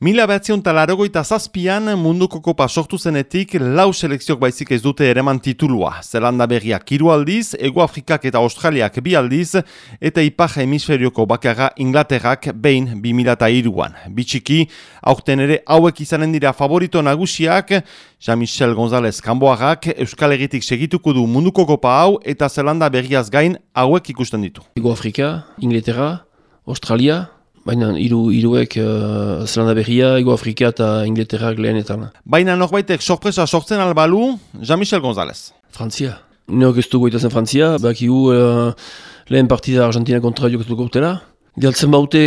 Mila behatzion talarogoita zazpian munduko kopa sortu zenetik lau selekziok baizik ez dute ereman titulua. Zelanda berriak hiru aldiz, Ego Afrikak eta Australiak bi aldiz, eta Ipar hemisferioko bakarra Inglaterrak behin 2002an. Bitxiki, aurten ere hauek izanen dira favorito nagusiak, Jean-Michel González Kamboarrak Euskal Herritik segituko du munduko kopa hau eta Zelanda berriaz gain hauek ikusten ditu. Ego Afrika, Inglaterra, Australia, Baina hiru hiruek uh, Zelanda Berria, Ego Afrika eta Inglaterrak lehenetan. Baina norbaitek sorpresa sortzen albalu, Jean-Michel González. Frantzia. Neok ez dugu itazen Frantzia, bakigu uh, lehen partida Argentina kontra jokatuko utela. Galtzen baute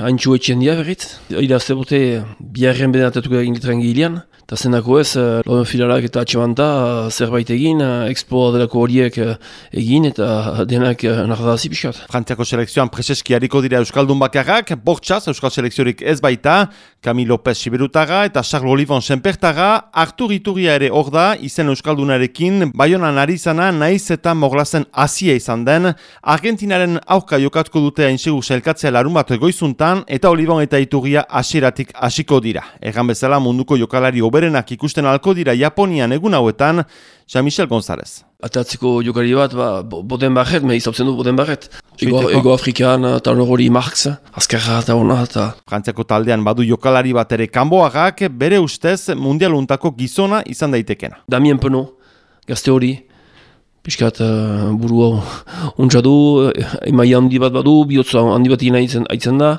haintxu etxen dia berriz. Ida azte baute biharren bedenatatuko Inglaterran gilean. Eta zenako ez, uh, loden filalak eta atxemanta uh, zerbait egin, uh, exploa delako horiek egin eta denak nardazi pixkat. Frantziako selekzioan preseski hariko dira Euskaldun bakarrak, bortxaz Euskal Selekziorik ez baita, Camille López Siberutaga eta Charles Olivon Senpertaga, Artur Iturria ere hor da, izen Euskaldunarekin, baionan ari zana naiz eta moglazen asia izan den, Argentinaren aurka jokatko dute aintzegu selkatzea larun bat egoizuntan, eta Olivon eta Iturria asiratik hasiko dira. Egan bezala munduko jokalari oberenak ikusten alko dira Japonian egun hauetan, Jean-Michel González. Atatzeko jokari bat, ba, boden barret, me izautzen du boden barret. Ego, Ego Afrikan, eta hori Marx, azkarra eta hona. Ta... Frantziako taldean badu jokalari bat ere kanboagak, bere ustez mundialuntako gizona izan daitekena. Damien Peno, gazte hori, Piskat uh, buru untsa du, emai handi bat badu, bihotza handi bat aitzen da,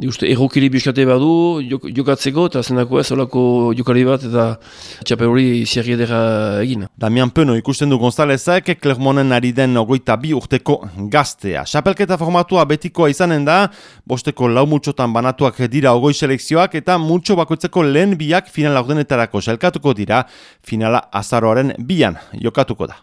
uste errokiri biskate badu jokatzeko eta zenako ez olako jokari bat eta txape hori zerri edera egin. Damian Peno ikusten du Gonzalezak Klermonen ari den ogoita bi urteko gaztea. Xapelketa formatua betikoa izanen da, bosteko lau multxotan banatuak dira ogoi selekzioak eta multxo bakoitzeko lehen biak final ordenetarako selkatuko dira, finala azaroaren bian jokatuko da.